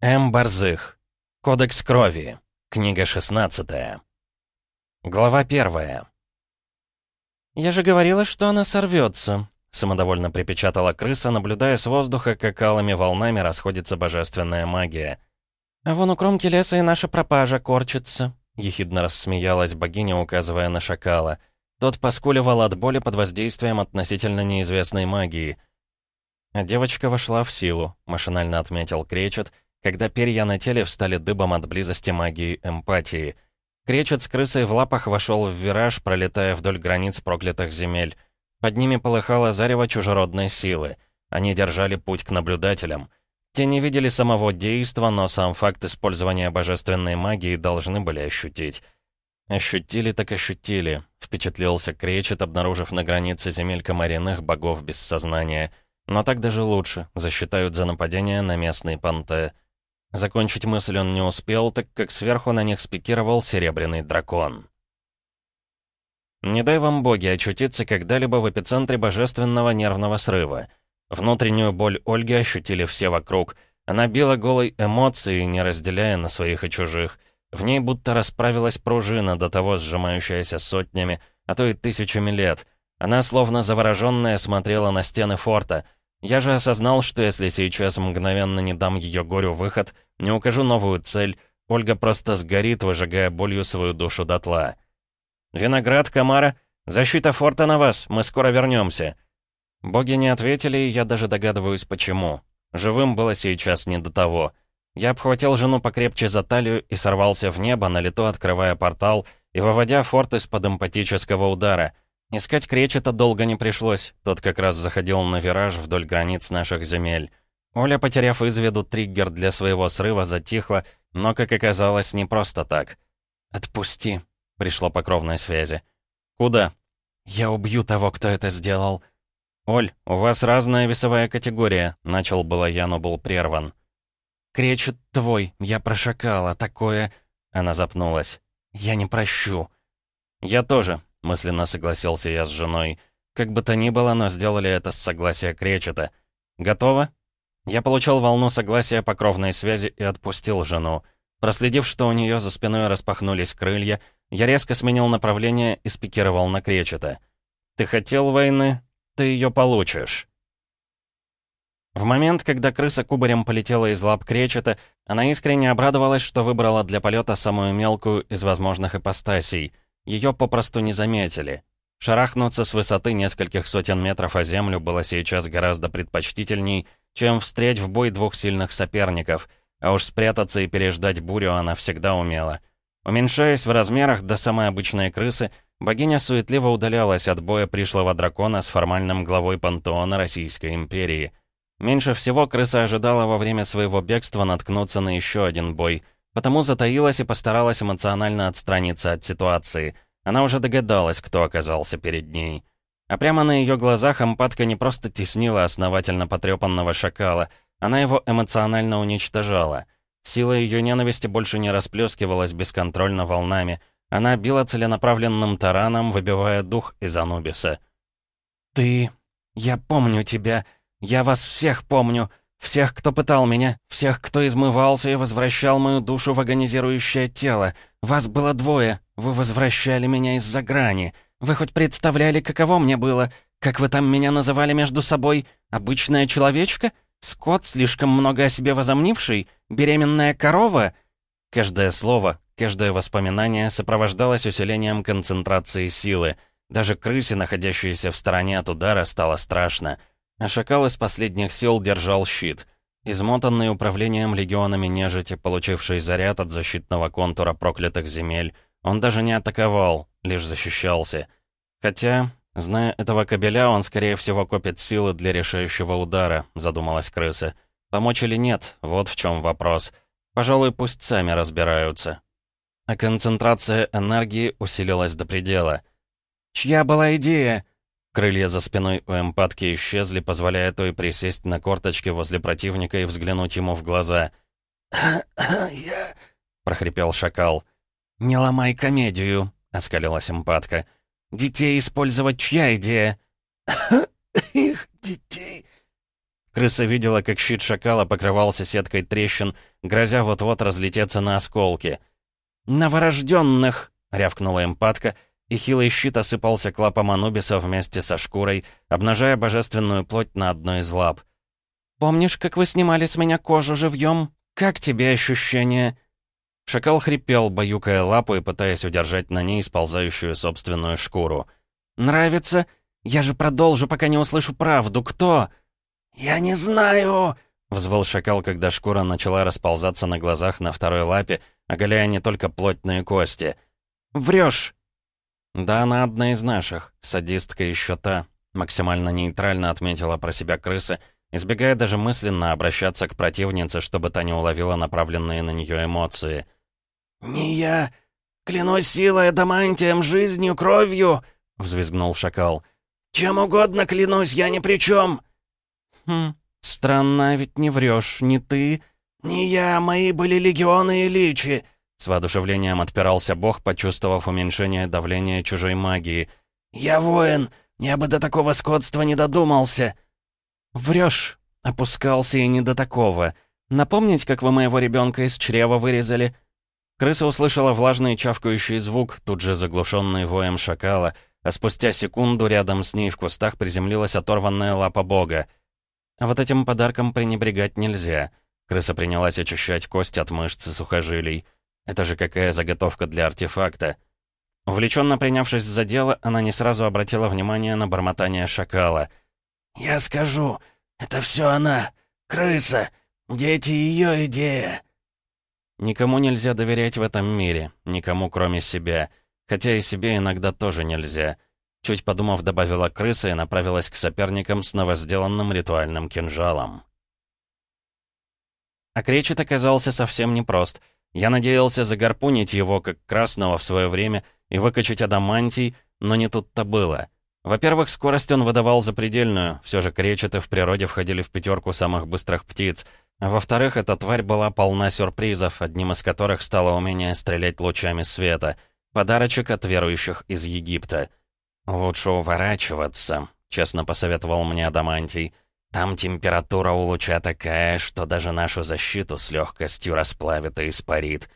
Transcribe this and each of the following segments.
М. Борзых. Кодекс крови. Книга 16. Глава 1. «Я же говорила, что она сорвется», — самодовольно припечатала крыса, наблюдая с воздуха, как алыми волнами расходится божественная магия. «А вон у кромки леса и наша пропажа корчится», — ехидно рассмеялась богиня, указывая на шакала. Тот поскуливал от боли под воздействием относительно неизвестной магии. А девочка вошла в силу, машинально отметил Кречет, когда перья на теле встали дыбом от близости магии эмпатии. Кречет с крысой в лапах вошел в вираж, пролетая вдоль границ проклятых земель. Под ними полыхало зарево чужеродной силы. Они держали путь к наблюдателям. Те не видели самого действа, но сам факт использования божественной магии должны были ощутить. «Ощутили так ощутили», — впечатлился Кречет, обнаружив на границе земель комариных богов без сознания. «Но так даже лучше, засчитают за нападение на местные панте». Закончить мысль он не успел, так как сверху на них спикировал серебряный дракон. Не дай вам боги очутиться когда-либо в эпицентре божественного нервного срыва. Внутреннюю боль Ольги ощутили все вокруг. Она била голой эмоции, не разделяя на своих и чужих. В ней будто расправилась пружина, до того сжимающаяся сотнями, а то и тысячами лет. Она, словно завороженная, смотрела на стены форта — я же осознал, что если сейчас мгновенно не дам ее горю выход, не укажу новую цель, Ольга просто сгорит, выжигая болью свою душу дотла. «Виноград, Камара, защита форта на вас, мы скоро вернемся». Боги не ответили, и я даже догадываюсь, почему. Живым было сейчас не до того. Я обхватил жену покрепче за талию и сорвался в небо, на лету открывая портал и выводя форт из-под эмпатического удара — Искать кречета долго не пришлось, тот как раз заходил на вираж вдоль границ наших земель. Оля, потеряв из виду триггер для своего срыва, затихла, но, как оказалось, не просто так. «Отпусти», — пришло по кровной связи. «Куда?» «Я убью того, кто это сделал». «Оль, у вас разная весовая категория», — начал было я, но был прерван. «Кречет твой, я прошакала, такое...» Она запнулась. «Я не прощу». «Я тоже», — мысленно согласился я с женой. «Как бы то ни было, но сделали это с согласия Кречета. Готово?» Я получил волну согласия по кровной связи и отпустил жену. Проследив, что у нее за спиной распахнулись крылья, я резко сменил направление и спикировал на Кречета. «Ты хотел войны? Ты ее получишь». В момент, когда крыса кубарем полетела из лап Кречета, она искренне обрадовалась, что выбрала для полета самую мелкую из возможных ипостасей — ее попросту не заметили. Шарахнуться с высоты нескольких сотен метров о землю было сейчас гораздо предпочтительней, чем встреть в бой двух сильных соперников, а уж спрятаться и переждать бурю она всегда умела. Уменьшаясь в размерах до самой обычной крысы, богиня суетливо удалялась от боя пришлого дракона с формальным главой пантеона Российской империи. Меньше всего крыса ожидала во время своего бегства наткнуться на еще один бой — Потому затаилась и постаралась эмоционально отстраниться от ситуации. Она уже догадалась, кто оказался перед ней. А прямо на ее глазах эмпатка не просто теснила основательно потрепанного шакала, она его эмоционально уничтожала. Сила ее ненависти больше не расплескивалась бесконтрольно волнами. Она била целенаправленным тараном, выбивая дух из Анубиса. «Ты... Я помню тебя. Я вас всех помню. Всех, кто пытал меня, всех, кто измывался и возвращал мою душу в агонизирующее тело. Вас было двое. Вы возвращали меня из-за грани. Вы хоть представляли, каково мне было? Как вы там меня называли между собой? Обычная человечка? Скот, слишком много о себе возомнивший? Беременная корова?» Каждое слово, каждое воспоминание сопровождалось усилением концентрации силы. Даже крысе, находящейся в стороне от удара, стало страшно. А шакал из последних сил держал щит. Измотанный управлением легионами нежити, получивший заряд от защитного контура проклятых земель, он даже не атаковал, лишь защищался. Хотя, зная этого кобеля, он, скорее всего, копит силы для решающего удара, задумалась крыса. Помочь или нет, вот в чем вопрос. Пожалуй, пусть сами разбираются. А концентрация энергии усилилась до предела. «Чья была идея?» Крылья за спиной у эмпатки исчезли, позволяя той присесть на корточки возле противника и взглянуть ему в глаза. «Я...» — прохрипел шакал. «Не ломай комедию», — оскалилась эмпатка. «Детей использовать чья идея?» «Их детей...» Крыса видела, как щит шакала покрывался сеткой трещин, грозя вот-вот разлететься на осколки. «Новорожденных!» — рявкнула эмпатка, и хилый щит осыпался клапом Анубиса вместе со шкурой, обнажая божественную плоть на одной из лап. «Помнишь, как вы снимали с меня кожу живьем? Как тебе ощущение?» Шакал хрипел, баюкая лапу и пытаясь удержать на ней сползающую собственную шкуру. «Нравится? Я же продолжу, пока не услышу правду. Кто?» «Я не знаю!» — взвыл шакал, когда шкура начала расползаться на глазах на второй лапе, оголяя не только плоть, но и кости. «Врешь!» «Да, она одна из наших, садистка еще та», — максимально нейтрально отметила про себя крыса, избегая даже мысленно обращаться к противнице, чтобы та не уловила направленные на нее эмоции. «Не я! Клянусь силой, адамантием, жизнью, кровью!» — взвизгнул шакал. «Чем угодно клянусь, я ни при чем!» «Хм, странно, ведь не врешь, не ты...» «Не я, мои были легионы и личи!» С воодушевлением отпирался бог, почувствовав уменьшение давления чужой магии. «Я воин! Я бы до такого скотства не додумался!» «Врешь!» — опускался и не до такого. «Напомнить, как вы моего ребенка из чрева вырезали?» Крыса услышала влажный чавкающий звук, тут же заглушенный воем шакала, а спустя секунду рядом с ней в кустах приземлилась оторванная лапа бога. А вот этим подарком пренебрегать нельзя. Крыса принялась очищать кость от мышц и сухожилий. Это же какая заготовка для артефакта. Увлеченно принявшись за дело, она не сразу обратила внимание на бормотание шакала. «Я скажу, это все она, крыса, дети ее идея». Никому нельзя доверять в этом мире, никому кроме себя. Хотя и себе иногда тоже нельзя. Чуть подумав, добавила крыса и направилась к соперникам с новосделанным ритуальным кинжалом. А кречет оказался совсем непрост. Я надеялся загарпунить его, как красного в свое время, и выкачать адамантий, но не тут-то было. Во-первых, скорость он выдавал запредельную, все же кречеты в природе входили в пятерку самых быстрых птиц. А во-вторых, эта тварь была полна сюрпризов, одним из которых стало умение стрелять лучами света. Подарочек от верующих из Египта. «Лучше уворачиваться», — честно посоветовал мне Адамантий. «Там температура у луча такая, что даже нашу защиту с легкостью расплавит и испарит».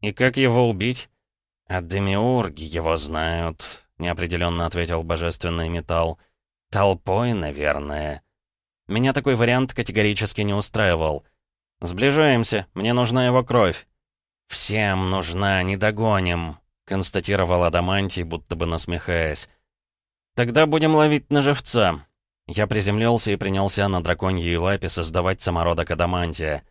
«И как его убить?» «А демиурги его знают», — неопределенно ответил божественный металл. «Толпой, наверное». Меня такой вариант категорически не устраивал. «Сближаемся, мне нужна его кровь». «Всем нужна, не догоним», — констатировал Адамантий, будто бы насмехаясь. «Тогда будем ловить на живца». Я приземлился и принялся на драконьей лапе создавать самородок адамантия.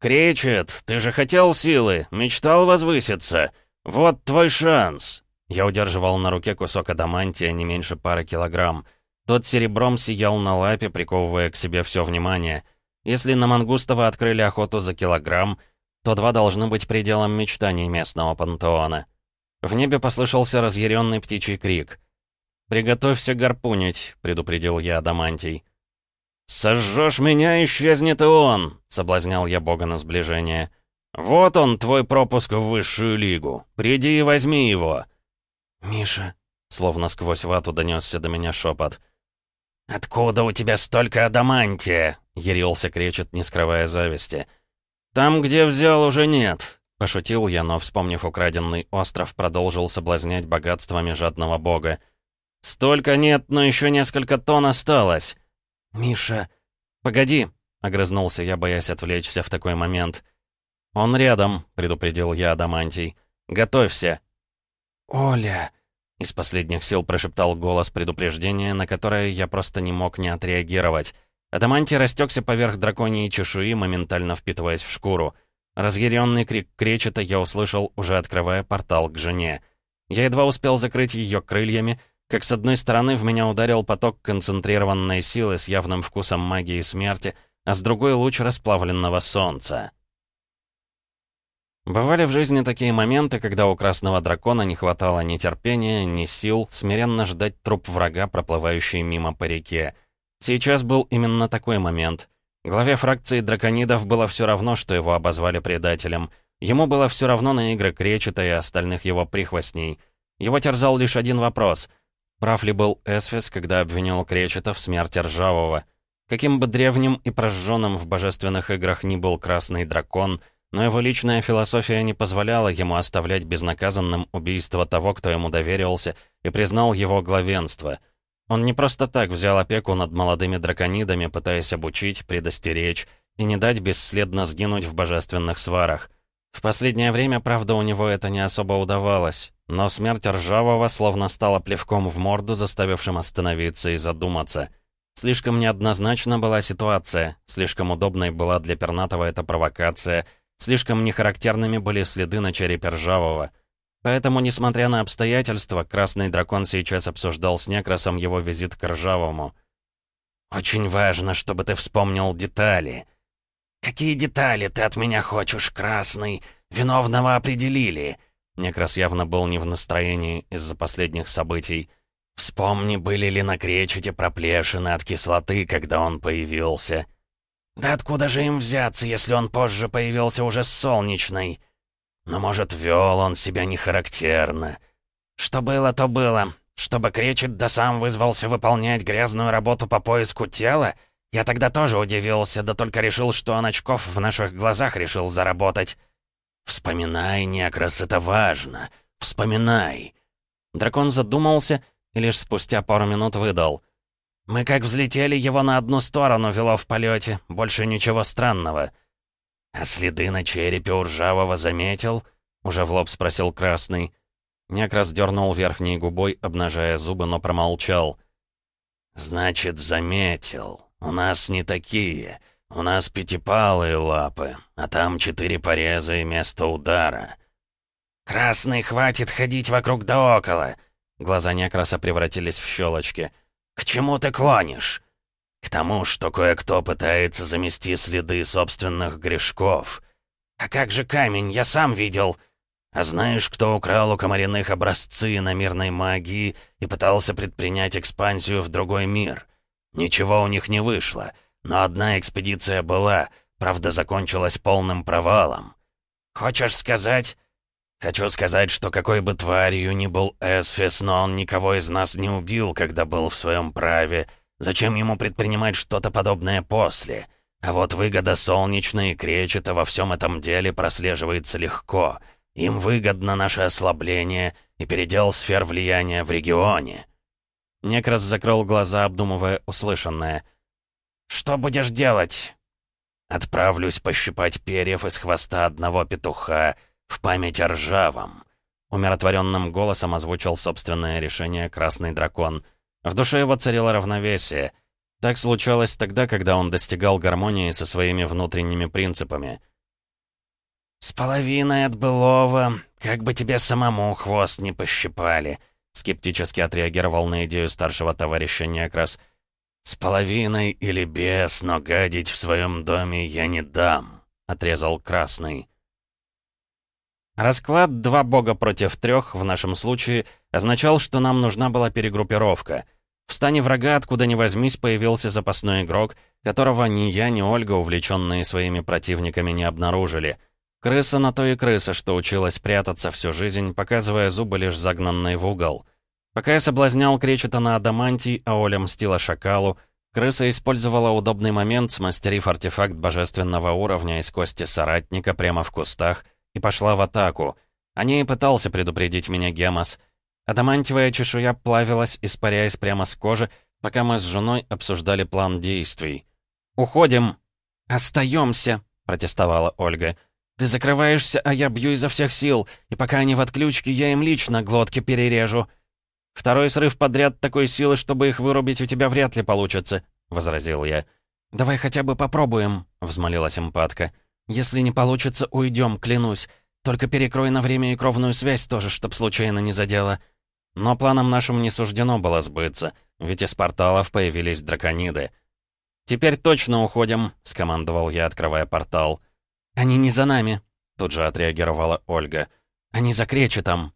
«Кречет, ты же хотел силы, мечтал возвыситься. Вот твой шанс!» Я удерживал на руке кусок адамантия не меньше пары килограмм. Тот серебром сиял на лапе, приковывая к себе все внимание. Если на Мангустова открыли охоту за килограмм, то два должны быть пределом мечтаний местного пантеона. В небе послышался разъяренный птичий крик. «Приготовься гарпунить», — предупредил я Адамантий. «Сожжешь меня, исчезнет и он», — соблазнял я бога на сближение. «Вот он, твой пропуск в высшую лигу. Приди и возьми его». «Миша», — словно сквозь вату донесся до меня шепот. «Откуда у тебя столько адамантия?» — ярился кречет, не скрывая зависти. «Там, где взял, уже нет», — пошутил я, но, вспомнив украденный остров, продолжил соблазнять богатствами жадного бога. «Столько нет, но еще несколько тонн осталось». «Миша...» «Погоди», — огрызнулся я, боясь отвлечься в такой момент. «Он рядом», — предупредил я Адамантий. «Готовься». «Оля...» — из последних сил прошептал голос предупреждения, на которое я просто не мог не отреагировать. Адамантий растекся поверх драконьей чешуи, моментально впитываясь в шкуру. Разъяренный крик кречета я услышал, уже открывая портал к жене. Я едва успел закрыть ее крыльями, как с одной стороны в меня ударил поток концентрированной силы с явным вкусом магии смерти, а с другой — луч расплавленного солнца. Бывали в жизни такие моменты, когда у красного дракона не хватало ни терпения, ни сил смиренно ждать труп врага, проплывающий мимо по реке. Сейчас был именно такой момент. Главе фракции драконидов было все равно, что его обозвали предателем. Ему было все равно на игры Кречета и остальных его прихвостней. Его терзал лишь один вопрос — Прав ли был Эсфис, когда обвинил Кречета в смерти Ржавого? Каким бы древним и прожженным в божественных играх ни был Красный Дракон, но его личная философия не позволяла ему оставлять безнаказанным убийство того, кто ему доверился, и признал его главенство. Он не просто так взял опеку над молодыми драконидами, пытаясь обучить, предостеречь и не дать бесследно сгинуть в божественных сварах. В последнее время, правда, у него это не особо удавалось, но смерть Ржавого словно стала плевком в морду, заставившим остановиться и задуматься — Слишком неоднозначна была ситуация, слишком удобной была для Пернатова эта провокация, слишком нехарактерными были следы на черепе Ржавого. Поэтому, несмотря на обстоятельства, Красный Дракон сейчас обсуждал с Некрасом его визит к Ржавому. «Очень важно, чтобы ты вспомнил детали». «Какие детали ты от меня хочешь, Красный? Виновного определили». Некрас явно был не в настроении из-за последних событий. Вспомни, были ли на кречете проплешины от кислоты, когда он появился. Да откуда же им взяться, если он позже появился уже с солнечной? Но, может, вел он себя нехарактерно. Что было, то было. Чтобы кречет да сам вызвался выполнять грязную работу по поиску тела, я тогда тоже удивился, да только решил, что он очков в наших глазах решил заработать. Вспоминай, некрас, это важно. Вспоминай. Дракон задумался и лишь спустя пару минут выдал. «Мы как взлетели, его на одну сторону вело в полете, больше ничего странного». «А следы на черепе у ржавого заметил?» — уже в лоб спросил Красный. Некрас дернул верхней губой, обнажая зубы, но промолчал. «Значит, заметил. У нас не такие. У нас пятипалые лапы, а там четыре пореза и место удара». «Красный, хватит ходить вокруг да около!» Глаза некраса превратились в щелочки. «К чему ты клонишь?» «К тому, что кое-кто пытается замести следы собственных грешков». «А как же камень? Я сам видел!» «А знаешь, кто украл у комариных образцы на мирной магии и пытался предпринять экспансию в другой мир? Ничего у них не вышло, но одна экспедиция была, правда, закончилась полным провалом. Хочешь сказать...» Хочу сказать, что какой бы тварью ни был Эсфис, но он никого из нас не убил, когда был в своем праве. Зачем ему предпринимать что-то подобное после? А вот выгода солнечной и кречета во всем этом деле прослеживается легко. Им выгодно наше ослабление и передел сфер влияния в регионе. Некрас закрыл глаза, обдумывая услышанное. «Что будешь делать?» «Отправлюсь пощипать перьев из хвоста одного петуха», «В память о ржавом!» Умиротворенным голосом озвучил собственное решение Красный Дракон. В душе его царило равновесие. Так случалось тогда, когда он достигал гармонии со своими внутренними принципами. «С половиной от былого, как бы тебе самому хвост не пощипали», скептически отреагировал на идею старшего товарища Некрас. «С половиной или без, но гадить в своем доме я не дам», отрезал Красный. Расклад «два бога против трех» в нашем случае означал, что нам нужна была перегруппировка. В стане врага, откуда ни возьмись, появился запасной игрок, которого ни я, ни Ольга, увлеченные своими противниками, не обнаружили. Крыса на то и крыса, что училась прятаться всю жизнь, показывая зубы лишь загнанной в угол. Пока я соблазнял Кречета на Адамантий, а Оля мстила Шакалу, крыса использовала удобный момент, смастерив артефакт божественного уровня из кости соратника прямо в кустах — и пошла в атаку. О ней пытался предупредить меня Гемос. Адамантиевая чешуя плавилась, испаряясь прямо с кожи, пока мы с женой обсуждали план действий. «Уходим!» «Остаемся!» — протестовала Ольга. «Ты закрываешься, а я бью изо всех сил, и пока они в отключке, я им лично глотки перережу». «Второй срыв подряд такой силы, чтобы их вырубить, у тебя вряд ли получится», — возразил я. «Давай хотя бы попробуем», — взмолилась эмпатка. «Если не получится, уйдем, клянусь. Только перекрой на время и кровную связь тоже, чтоб случайно не задело». Но планам нашим не суждено было сбыться, ведь из порталов появились дракониды. «Теперь точно уходим», — скомандовал я, открывая портал. «Они не за нами», — тут же отреагировала Ольга. «Они за кречетом».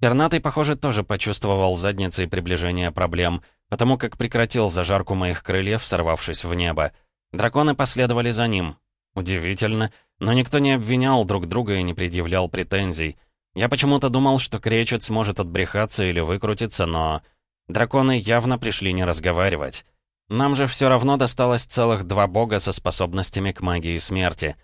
Пернатый, похоже, тоже почувствовал задницей приближение проблем, потому как прекратил зажарку моих крыльев, сорвавшись в небо. Драконы последовали за ним, Удивительно, но никто не обвинял друг друга и не предъявлял претензий. Я почему-то думал, что Кречет сможет отбрехаться или выкрутиться, но... Драконы явно пришли не разговаривать. Нам же все равно досталось целых два бога со способностями к магии смерти.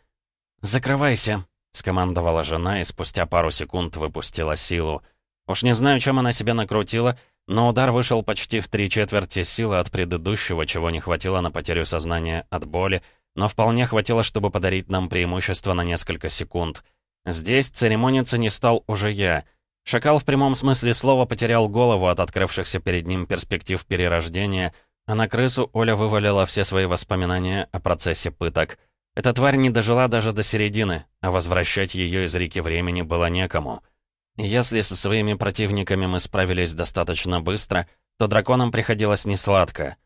«Закрывайся», — скомандовала жена и спустя пару секунд выпустила силу. Уж не знаю, чем она себе накрутила, но удар вышел почти в три четверти силы от предыдущего, чего не хватило на потерю сознания от боли, но вполне хватило, чтобы подарить нам преимущество на несколько секунд. Здесь церемониться не стал уже я. Шакал в прямом смысле слова потерял голову от открывшихся перед ним перспектив перерождения — а на крысу Оля вывалила все свои воспоминания о процессе пыток. Эта тварь не дожила даже до середины, а возвращать ее из реки времени было некому. Если со своими противниками мы справились достаточно быстро, то драконам приходилось несладко.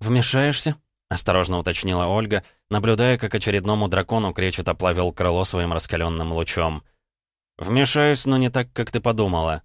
«Вмешаешься?» — осторожно уточнила Ольга, наблюдая, как очередному дракону кречет оплавил крыло своим раскаленным лучом. «Вмешаюсь, но не так, как ты подумала»,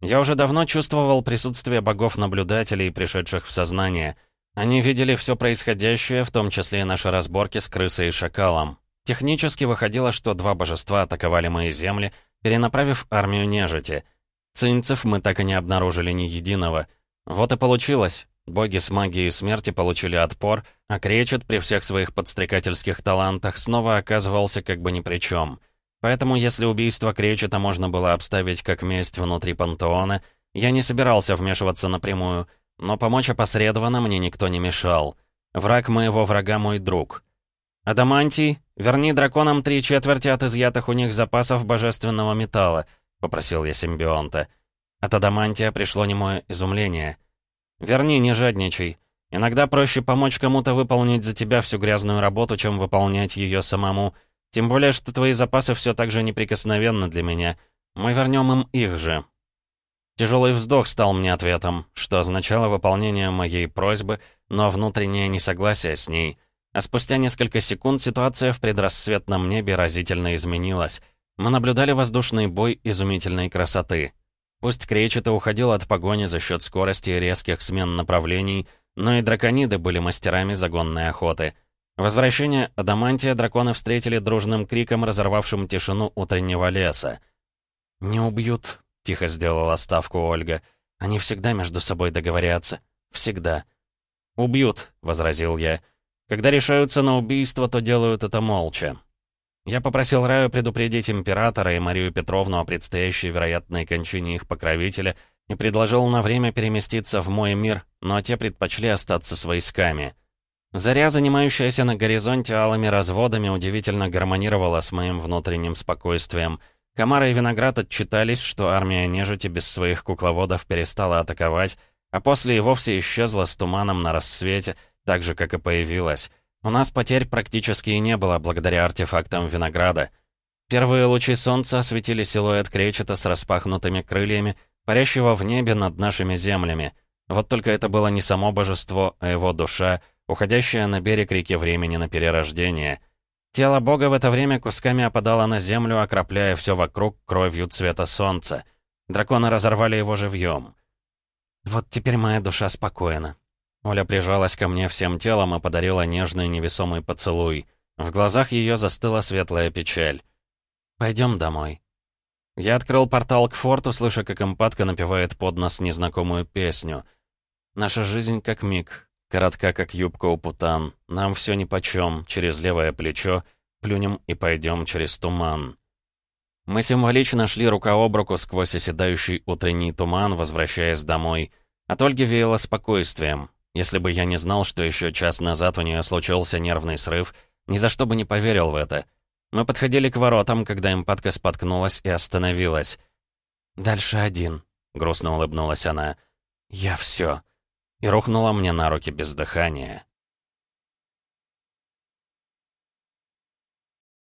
я уже давно чувствовал присутствие богов-наблюдателей, пришедших в сознание. Они видели все происходящее, в том числе и наши разборки с крысой и шакалом. Технически выходило, что два божества атаковали мои земли, перенаправив армию нежити. Цинцев мы так и не обнаружили ни единого. Вот и получилось. Боги с магией смерти получили отпор, а Кречет при всех своих подстрекательских талантах снова оказывался как бы ни при чем. Поэтому, если убийство Кречета можно было обставить как месть внутри пантеона, я не собирался вмешиваться напрямую, но помочь опосредованно мне никто не мешал. Враг моего врага мой друг. «Адамантий, верни драконам три четверти от изъятых у них запасов божественного металла», — попросил я симбионта. От Адамантия пришло немое изумление. «Верни, не жадничай. Иногда проще помочь кому-то выполнить за тебя всю грязную работу, чем выполнять ее самому», — тем более, что твои запасы все так же неприкосновенны для меня. Мы вернем им их же». Тяжелый вздох стал мне ответом, что означало выполнение моей просьбы, но внутреннее несогласие с ней. А спустя несколько секунд ситуация в предрассветном небе разительно изменилась. Мы наблюдали воздушный бой изумительной красоты. Пусть Кречета уходил от погони за счет скорости и резких смен направлений, но и дракониды были мастерами загонной охоты. Возвращение Адамантия драконы встретили дружным криком, разорвавшим тишину утреннего леса. «Не убьют», — тихо сделала ставку Ольга. «Они всегда между собой договорятся. Всегда». «Убьют», — возразил я. «Когда решаются на убийство, то делают это молча». Я попросил Раю предупредить императора и Марию Петровну о предстоящей вероятной кончине их покровителя и предложил на время переместиться в мой мир, но те предпочли остаться с войсками. Заря, занимающаяся на горизонте алыми разводами, удивительно гармонировала с моим внутренним спокойствием. Комара и Виноград отчитались, что армия нежити без своих кукловодов перестала атаковать, а после и вовсе исчезла с туманом на рассвете, так же, как и появилась. У нас потерь практически и не было благодаря артефактам Винограда. Первые лучи солнца осветили силуэт кречета с распахнутыми крыльями, парящего в небе над нашими землями. Вот только это было не само божество, а его душа — уходящая на берег реки времени на перерождение. Тело бога в это время кусками опадало на землю, окропляя все вокруг кровью цвета солнца. Драконы разорвали его живьем. «Вот теперь моя душа спокойна». Оля прижалась ко мне всем телом и подарила нежный невесомый поцелуй. В глазах ее застыла светлая печаль. «Пойдем домой». Я открыл портал к форту, слыша, как эмпатка напевает под нос незнакомую песню. «Наша жизнь как миг, Коротка, как юбка у путан. Нам все нипочем. Через левое плечо. Плюнем и пойдем через туман. Мы символично шли рука об руку сквозь оседающий утренний туман, возвращаясь домой. От Ольги веяло спокойствием. Если бы я не знал, что еще час назад у нее случился нервный срыв, ни за что бы не поверил в это. Мы подходили к воротам, когда эмпатка споткнулась и остановилась. «Дальше один», — грустно улыбнулась она. «Я все» и рухнула мне на руки без дыхания.